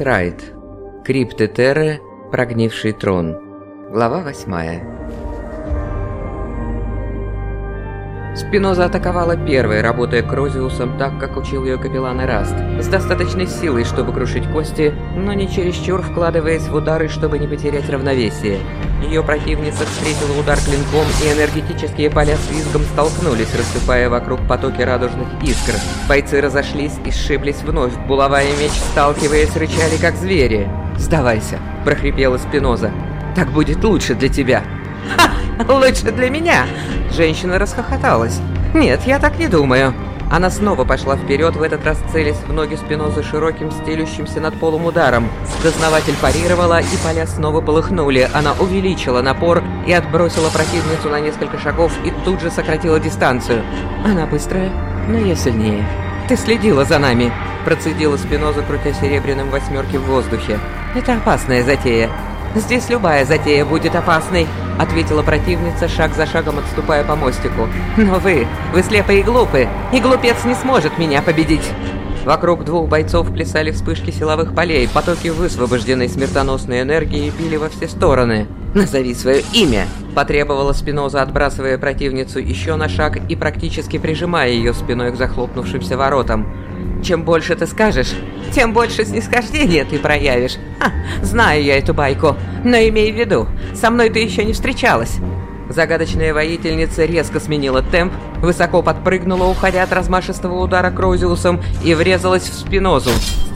Мисс Райт. Крипты Терры. Прогнивший трон. Глава восьмая. Спиноза атаковала первой, работая Крозиусом так, как учил ее капеллан Эраст, с достаточной силой, чтобы крушить кости, но не чересчур вкладываясь в удары, чтобы не потерять равновесие. Ее противница встретила удар клинком, и энергетические поля с визгом столкнулись, рассыпая вокруг потоки радужных искр. Бойцы разошлись и сшиблись вновь, булава и меч, сталкиваясь, рычали как звери. «Сдавайся!» – прохрипела Спиноза. «Так будет лучше для тебя!» «Ха! Лучше для меня!» Женщина расхохоталась. «Нет, я так не думаю». Она снова пошла вперед, в этот раз целясь в ноги Спинозы широким, стелющимся над полом ударом. Дознаватель парировала, и поля снова полыхнули. Она увеличила напор и отбросила противницу на несколько шагов и тут же сократила дистанцию. Она быстрая, но я сильнее. «Ты следила за нами!» Процедила Спиноза, крутя серебряным восьмерки в воздухе. «Это опасная затея. Здесь любая затея будет опасной!» ответила противница, шаг за шагом отступая по мостику. «Но вы, вы слепы и глупы, и глупец не сможет меня победить!» Вокруг двух бойцов плясали вспышки силовых полей, потоки высвобожденной смертоносной энергии били во все стороны. «Назови свое имя!» – потребовала Спиноза, отбрасывая противницу еще на шаг и практически прижимая ее спиной к захлопнувшимся воротам. Чем больше ты скажешь, тем больше снисхождения ты проявишь. Ха, знаю я эту байку, но имей в виду, со мной ты еще не встречалась. Загадочная воительница резко сменила темп, высоко подпрыгнула, уходя от размашистого удара Кроузиусом, и врезалась в спинозу.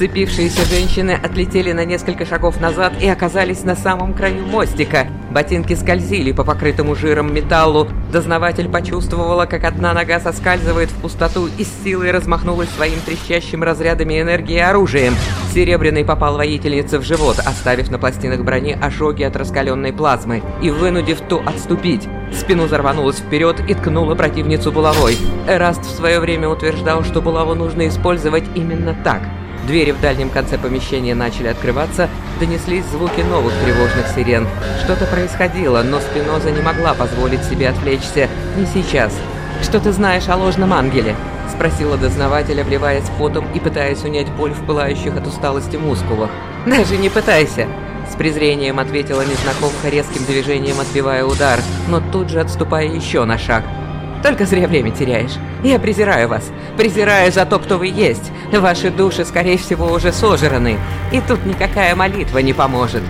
Сцепившиеся женщины отлетели на несколько шагов назад и оказались на самом краю мостика. Ботинки скользили по покрытому жиром металлу. Дознаватель почувствовала, как одна нога соскальзывает в пустоту и с силой размахнулась своим трещащим разрядами энергии оружием. Серебряный попал воительнице в живот, оставив на пластинах брони ожоги от раскаленной плазмы и вынудив ту отступить. Спину зарванулась вперед и ткнула противницу булавой. Эраст в свое время утверждал, что булаву нужно использовать именно так – Двери в дальнем конце помещения начали открываться, донеслись звуки новых тревожных сирен. Что-то происходило, но Спиноза не могла позволить себе отвлечься. Не сейчас. «Что ты знаешь о ложном ангеле?» — спросила дознаватель, обливаясь потом и пытаясь унять боль в пылающих от усталости мускулах. «Даже не пытайся!» С презрением ответила незнакомка резким движением отбивая удар, но тут же отступая еще на шаг. Только зря время теряешь. Я презираю вас. Презираю за то, кто вы есть. Ваши души, скорее всего, уже сожраны. И тут никакая молитва не поможет.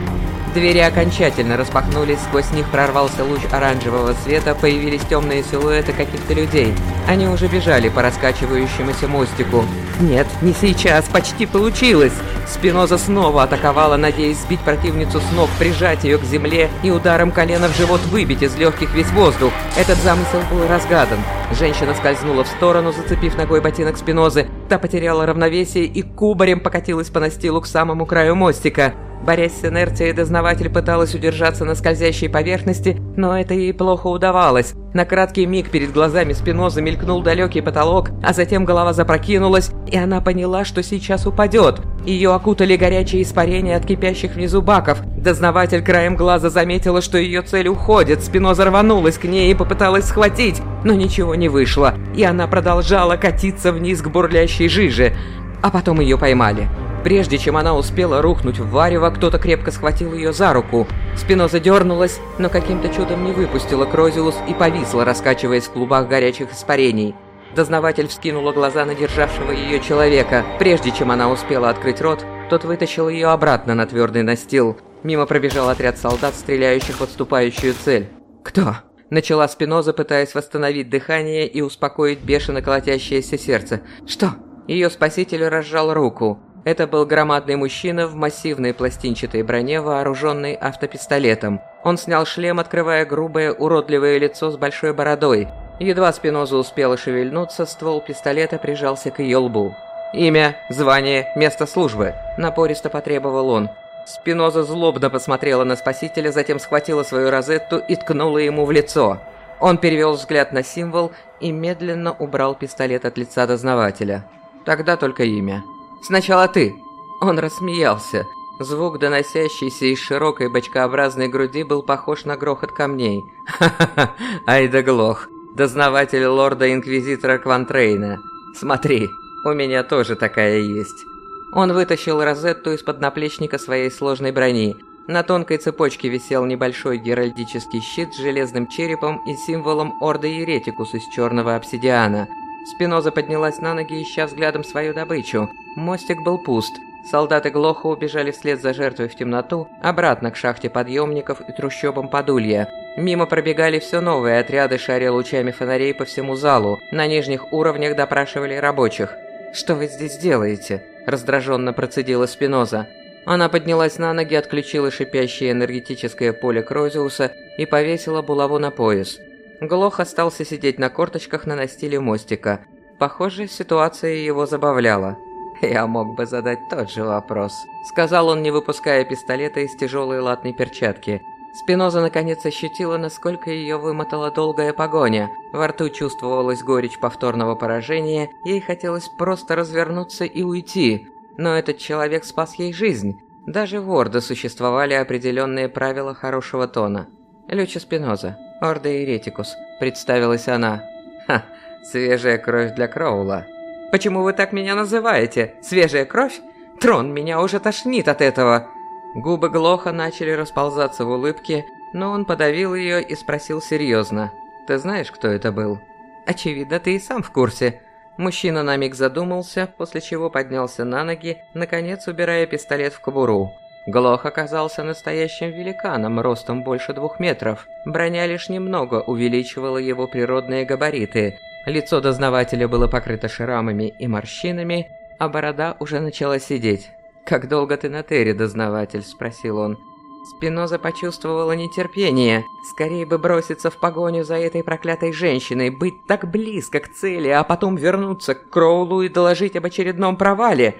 Двери окончательно распахнулись, сквозь них прорвался луч оранжевого света, появились темные силуэты каких-то людей. Они уже бежали по раскачивающемуся мостику. Нет, не сейчас, почти получилось! Спиноза снова атаковала, надеясь сбить противницу с ног, прижать ее к земле и ударом колена в живот выбить из легких весь воздух. Этот замысел был разгадан. Женщина скользнула в сторону, зацепив ногой ботинок Спинозы. Та потеряла равновесие и кубарем покатилась по настилу к самому краю мостика. Борясь с инерцией, дознаватель пыталась удержаться на скользящей поверхности, но это ей плохо удавалось. На краткий миг перед глазами Спиноза мелькнул далекий потолок, а затем голова запрокинулась, и она поняла, что сейчас упадет. Ее окутали горячие испарения от кипящих внизу баков. Дознаватель краем глаза заметила, что ее цель уходит. Спиноза рванулась к ней и попыталась схватить, но ничего не вышло, и она продолжала катиться вниз к бурлящей жиже. А потом ее поймали. Прежде чем она успела рухнуть в варево, кто-то крепко схватил ее за руку. Спина задернулась, но каким-то чудом не выпустила Крозиус и повисла, раскачиваясь в клубах горячих испарений. Дознаватель вскинула глаза на державшего ее человека. Прежде чем она успела открыть рот, тот вытащил ее обратно на твердый настил. Мимо пробежал отряд солдат, стреляющих в отступающую цель. «Кто?» Начала Спиноза, пытаясь восстановить дыхание и успокоить бешено колотящееся сердце. «Что?» Ее спаситель разжал руку. Это был громадный мужчина в массивной пластинчатой броне, вооруженный автопистолетом. Он снял шлем, открывая грубое, уродливое лицо с большой бородой. Едва Спиноза успела шевельнуться, ствол пистолета прижался к ее лбу. «Имя, звание, место службы», – напористо потребовал он. Спиноза злобно посмотрела на спасителя, затем схватила свою розетту и ткнула ему в лицо. Он перевел взгляд на символ и медленно убрал пистолет от лица дознавателя. Тогда только имя. Сначала ты!» Он рассмеялся. Звук, доносящийся из широкой бочкообразной груди, был похож на грохот камней. «Ха-ха-ха! Ай да глох! Дознаватель лорда-инквизитора Квантрейна! Смотри, у меня тоже такая есть!» Он вытащил розетту из-под наплечника своей сложной брони. На тонкой цепочке висел небольшой геральдический щит с железным черепом и символом Орда Еретикус из черного обсидиана. Спиноза поднялась на ноги, ища взглядом свою добычу. Мостик был пуст. Солдаты Глоха убежали вслед за жертвой в темноту, обратно к шахте подъемников и трущобам Подулья. Мимо пробегали все новые отряды, шаря лучами фонарей по всему залу. На нижних уровнях допрашивали рабочих. «Что вы здесь делаете?» – раздраженно процедила Спиноза. Она поднялась на ноги, отключила шипящее энергетическое поле Крозиуса и повесила булаву на пояс. Глох остался сидеть на корточках на настиле мостика. Похоже, ситуация его забавляла. «Я мог бы задать тот же вопрос», — сказал он, не выпуская пистолета из тяжелой латной перчатки. Спиноза наконец ощутила, насколько ее вымотала долгая погоня. Во рту чувствовалась горечь повторного поражения, ей хотелось просто развернуться и уйти. Но этот человек спас ей жизнь. Даже в Ордо существовали определенные правила хорошего тона. «Люча Спиноза, Орда Еретикус», — представилась она. «Ха, свежая кровь для Кроула». «Почему вы так меня называете? Свежая кровь? Трон, меня уже тошнит от этого!» Губы Глоха начали расползаться в улыбке, но он подавил ее и спросил серьезно. «Ты знаешь, кто это был?» «Очевидно, ты и сам в курсе». Мужчина на миг задумался, после чего поднялся на ноги, наконец убирая пистолет в кобуру. Глох оказался настоящим великаном, ростом больше двух метров. Броня лишь немного увеличивала его природные габариты. Лицо дознавателя было покрыто шрамами и морщинами, а борода уже начала сидеть. «Как долго ты на Терре, дознаватель?» – спросил он. Спиноза почувствовала нетерпение. Скорее бы броситься в погоню за этой проклятой женщиной, быть так близко к цели, а потом вернуться к Кроулу и доложить об очередном провале.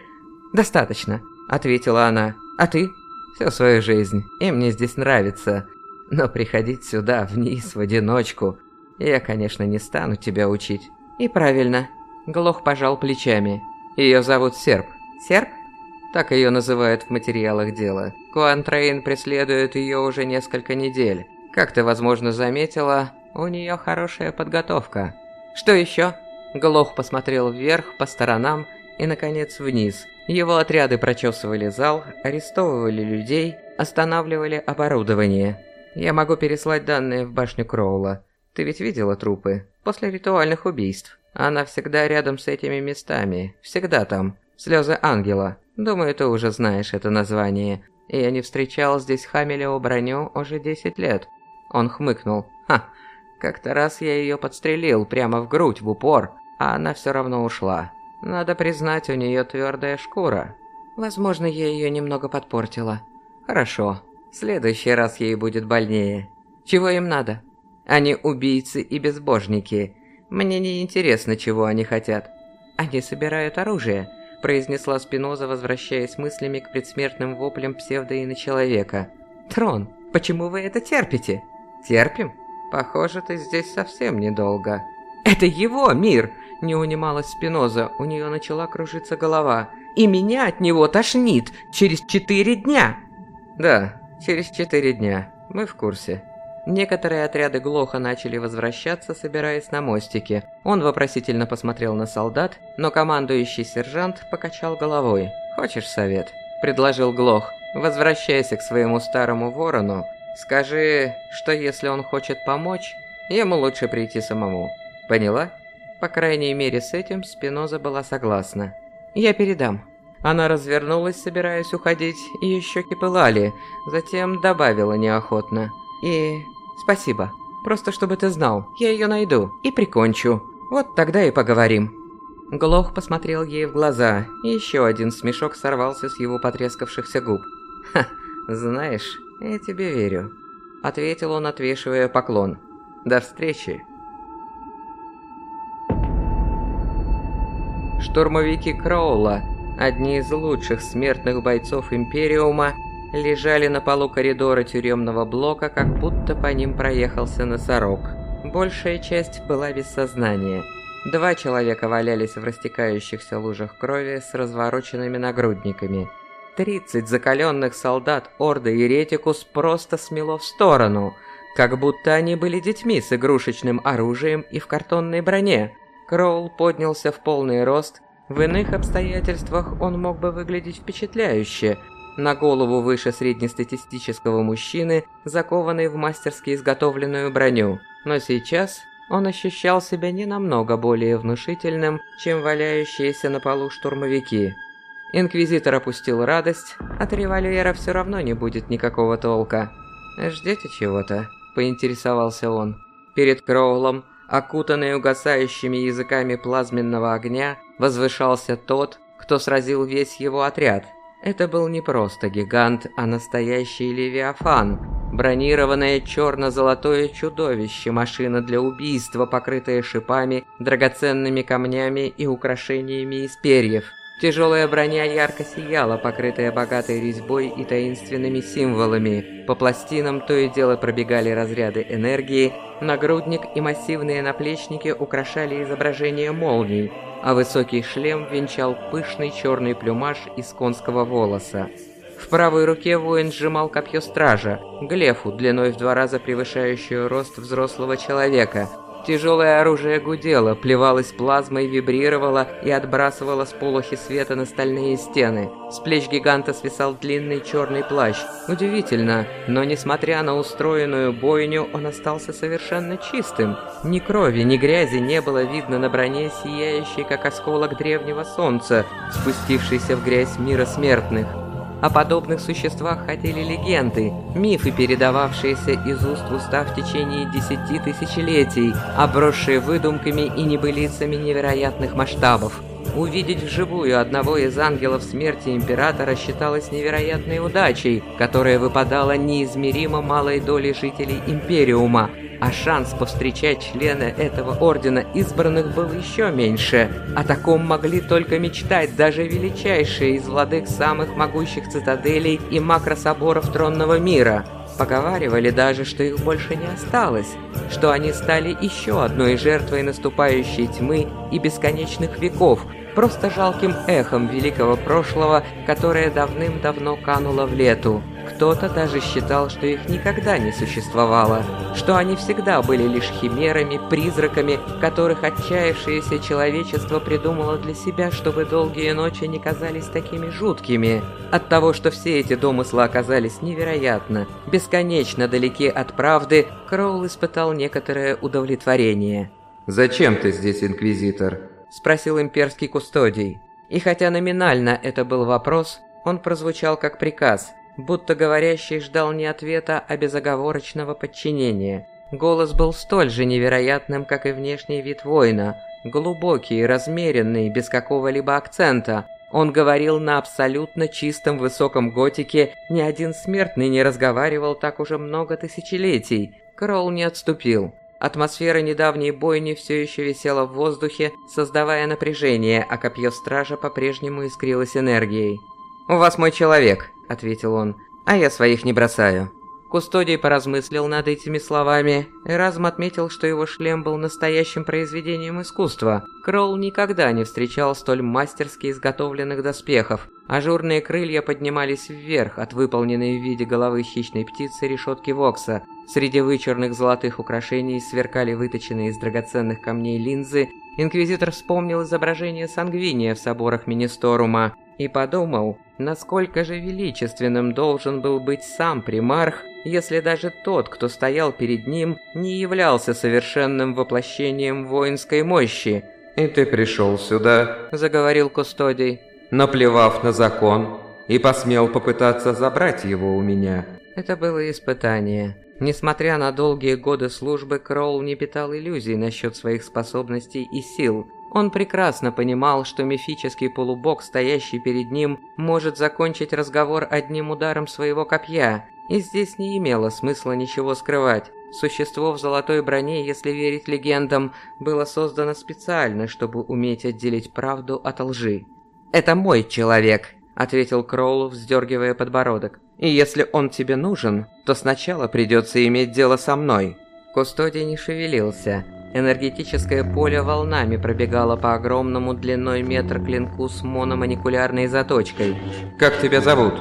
«Достаточно», — ответила она. «А ты?» «Всю свою жизнь, и мне здесь нравится. Но приходить сюда, вниз, в одиночку, я, конечно, не стану тебя учить». «И правильно». Глох пожал плечами. Ее зовут Серп. «Серп?» Так ее называют в материалах дела. Куантрейн преследует ее уже несколько недель. Как ты, возможно, заметила, у нее хорошая подготовка. Что еще? Глох посмотрел вверх, по сторонам и, наконец, вниз. Его отряды прочесывали зал, арестовывали людей, останавливали оборудование. Я могу переслать данные в башню Кроула. Ты ведь видела трупы? После ритуальных убийств. Она всегда рядом с этими местами. Всегда там. Слезы ангела. Думаю, ты уже знаешь это название. Я не встречал здесь Хамелео броню уже 10 лет. Он хмыкнул. Ха, как-то раз я ее подстрелил прямо в грудь, в упор, а она все равно ушла. Надо признать, у нее твердая шкура. Возможно, я ее немного подпортила. Хорошо. В следующий раз ей будет больнее. Чего им надо? Они убийцы и безбожники. Мне не интересно, чего они хотят. Они собирают оружие произнесла Спиноза, возвращаясь мыслями к предсмертным воплям псевдоина-человека. «Трон, почему вы это терпите?» «Терпим? Похоже, ты здесь совсем недолго». «Это его мир!» – не унималась Спиноза, у нее начала кружиться голова. «И меня от него тошнит через четыре дня!» «Да, через четыре дня. Мы в курсе», Некоторые отряды Глоха начали возвращаться, собираясь на мостике. Он вопросительно посмотрел на солдат, но командующий сержант покачал головой. «Хочешь совет?» – предложил Глох. «Возвращайся к своему старому ворону. Скажи, что если он хочет помочь, ему лучше прийти самому. Поняла?» По крайней мере, с этим Спиноза была согласна. «Я передам». Она развернулась, собираясь уходить, и щеки пылали, затем добавила неохотно. И спасибо. Просто чтобы ты знал, я ее найду и прикончу. Вот тогда и поговорим. Глох посмотрел ей в глаза, и еще один смешок сорвался с его потрескавшихся губ. «Ха, знаешь, я тебе верю», — ответил он, отвешивая поклон. «До встречи». Штурмовики Кроула, одни из лучших смертных бойцов Империума, лежали на полу коридора тюремного блока, как будто по ним проехался носорог. Большая часть была без сознания. Два человека валялись в растекающихся лужах крови с развороченными нагрудниками. Тридцать закаленных солдат Орды Еретикус просто смело в сторону, как будто они были детьми с игрушечным оружием и в картонной броне. Кроул поднялся в полный рост, В иных обстоятельствах он мог бы выглядеть впечатляюще, на голову выше среднестатистического мужчины, закованный в мастерски изготовленную броню. Но сейчас он ощущал себя не намного более внушительным, чем валяющиеся на полу штурмовики. Инквизитор опустил радость, от револьвера все равно не будет никакого толка. «Ждете чего-то?» – поинтересовался он. Перед Кроулом, окутанный угасающими языками плазменного огня, возвышался тот, кто сразил весь его отряд. Это был не просто гигант, а настоящий Левиафан, Бронированное черно-золотое чудовище, машина для убийства, покрытая шипами, драгоценными камнями и украшениями из перьев. Тяжелая броня ярко сияла, покрытая богатой резьбой и таинственными символами. По пластинам то и дело пробегали разряды энергии, нагрудник и массивные наплечники украшали изображение молний, а высокий шлем венчал пышный черный плюмаж из конского волоса. В правой руке воин сжимал копье стража, глефу, длиной в два раза превышающую рост взрослого человека. Тяжелое оружие гудело, плевалось плазмой, вибрировало и отбрасывало сполохи света на стальные стены. С плеч гиганта свисал длинный черный плащ. Удивительно, но несмотря на устроенную бойню, он остался совершенно чистым. Ни крови, ни грязи не было видно на броне, сияющей как осколок древнего солнца, спустившейся в грязь мира смертных. О подобных существах ходили легенды, мифы, передававшиеся из уст в уста в течение десяти тысячелетий, обросшие выдумками и небылицами невероятных масштабов. Увидеть вживую одного из ангелов смерти Императора считалось невероятной удачей, которая выпадала неизмеримо малой доли жителей Империума, а шанс повстречать члена этого ордена избранных был еще меньше. О таком могли только мечтать даже величайшие из владык самых могущих цитаделей и макрособоров тронного мира. Поговаривали даже, что их больше не осталось, что они стали еще одной жертвой наступающей тьмы и бесконечных веков, просто жалким эхом великого прошлого, которое давным-давно кануло в лету. Кто-то даже считал, что их никогда не существовало, что они всегда были лишь химерами, призраками, которых отчаявшееся человечество придумало для себя, чтобы долгие ночи не казались такими жуткими. От того, что все эти домыслы оказались невероятно, бесконечно далеки от правды, Кроул испытал некоторое удовлетворение. «Зачем ты здесь, Инквизитор?» – спросил имперский кустодий. И хотя номинально это был вопрос, он прозвучал как приказ – будто говорящий ждал не ответа, а безоговорочного подчинения. Голос был столь же невероятным, как и внешний вид воина, глубокий, размеренный, без какого-либо акцента. Он говорил на абсолютно чистом высоком готике, ни один смертный не разговаривал так уже много тысячелетий. Кролл не отступил. Атмосфера недавней бойни все еще висела в воздухе, создавая напряжение, а копье стража по-прежнему искрилось энергией. «У вас мой человек», ответил он, а я своих не бросаю. Кустодий поразмыслил над этими словами и разом отметил, что его шлем был настоящим произведением искусства. Кролл никогда не встречал столь мастерски изготовленных доспехов. Ажурные крылья поднимались вверх от выполненной в виде головы хищной птицы решетки Вокса. Среди вычурных золотых украшений сверкали выточенные из драгоценных камней линзы. Инквизитор вспомнил изображение сангвиния в соборах Министорума и подумал, насколько же величественным должен был быть сам примарх, если даже тот, кто стоял перед ним, не являлся совершенным воплощением воинской мощи. «И ты пришел сюда», — заговорил Кустодий, «наплевав на закон, и посмел попытаться забрать его у меня». Это было испытание. Несмотря на долгие годы службы, Кроул не питал иллюзий насчет своих способностей и сил. Он прекрасно понимал, что мифический полубог, стоящий перед ним, может закончить разговор одним ударом своего копья, и здесь не имело смысла ничего скрывать. Существо в золотой броне, если верить легендам, было создано специально, чтобы уметь отделить правду от лжи. «Это мой человек», — ответил Кроул, вздергивая подбородок. «И если он тебе нужен, то сначала придется иметь дело со мной». Кустодий не шевелился, Энергетическое поле волнами пробегало по огромному длиной метр клинку с мономаникулярной заточкой. «Как тебя зовут?»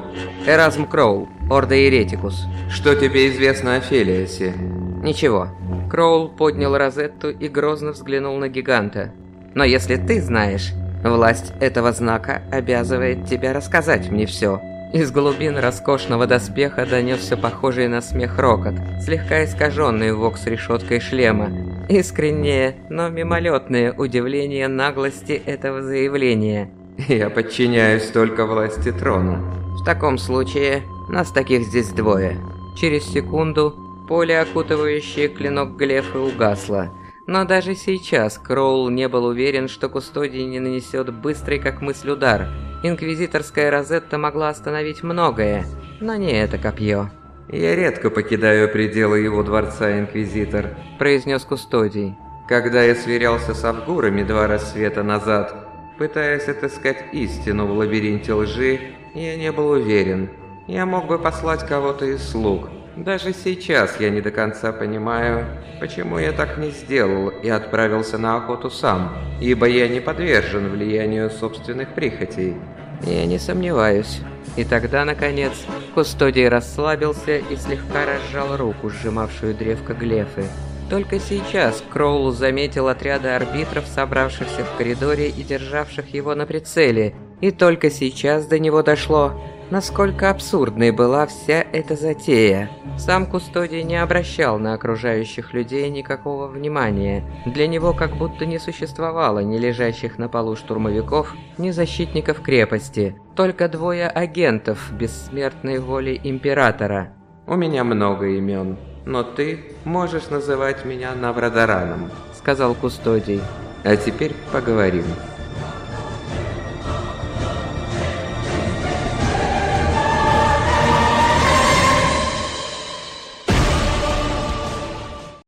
«Эразм Кроул, Орда Еретикус». «Что тебе известно о Фелиасе?» «Ничего». Кроул поднял розетту и грозно взглянул на гиганта. «Но если ты знаешь, Власть этого знака обязывает тебя рассказать мне все. Из глубин роскошного доспеха донесся похожий на смех рокот, слегка искаженный вокс-решеткой шлема. Искреннее, но мимолетное удивление наглости этого заявления. «Я подчиняюсь только власти трона». В таком случае, нас таких здесь двое. Через секунду поле, окутывающее клинок Глефы, угасло. Но даже сейчас Кроул не был уверен, что Кустодий не нанесет быстрый как мысль удар – Инквизиторская Розетта могла остановить многое, но не это копье. «Я редко покидаю пределы его дворца, Инквизитор», – произнес Кустодий. «Когда я сверялся с Авгурами два рассвета назад, пытаясь отыскать истину в лабиринте лжи, я не был уверен. Я мог бы послать кого-то из слуг, даже сейчас я не до конца понимаю, почему я так не сделал и отправился на охоту сам, ибо я не подвержен влиянию собственных прихотей. Я не сомневаюсь. И тогда, наконец, Кустодий расслабился и слегка разжал руку, сжимавшую древко Глефы. Только сейчас Кроул заметил отряды арбитров, собравшихся в коридоре и державших его на прицеле, и только сейчас до него дошло, насколько абсурдной была вся эта затея. Сам Кустодий не обращал на окружающих людей никакого внимания. Для него как будто не существовало ни лежащих на полу штурмовиков, ни защитников крепости. Только двое агентов бессмертной воли Императора. «У меня много имен, но ты можешь называть меня Наврадараном», — сказал Кустодий. «А теперь поговорим».